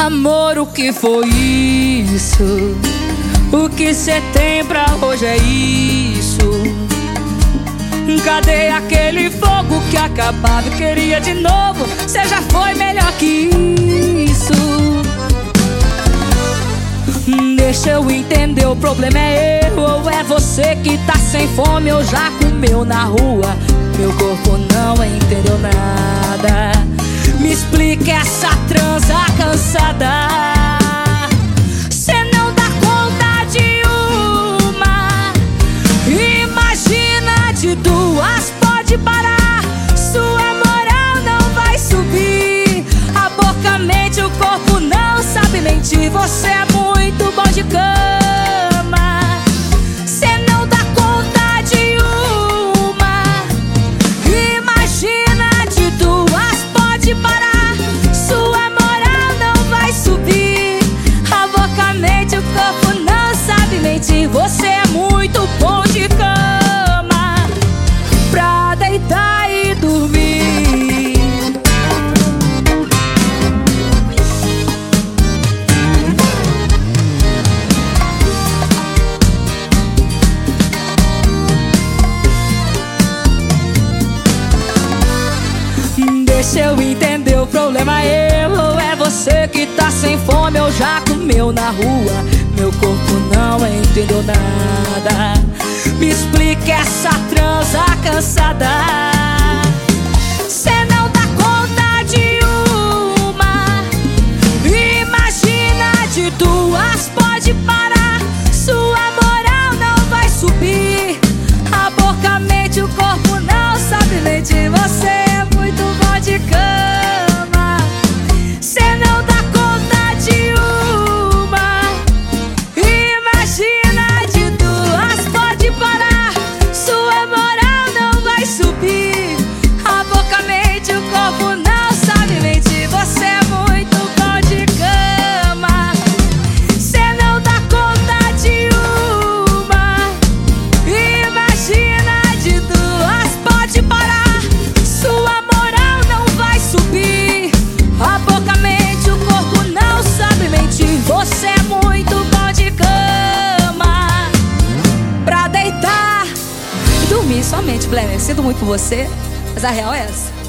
Amor, o que foi isso? O que cê tem pra hoje é isso? Cadê aquele fogo que acabava e queria de novo? Cê já foi melhor que isso. Deixa eu entender, o problema é eu ou é você que tá sem fome ou já comeu na rua? Meu corpo não entendeu nada. Me explica essa transa muito bom de cama. Deixa eu entender o problema eu ou é você que tá sem fome. Ou já comeu na rua Meu corpo não entendeu nada. Me explica essa transa cansada Blenner. Sinto muito por você, mas a real é essa.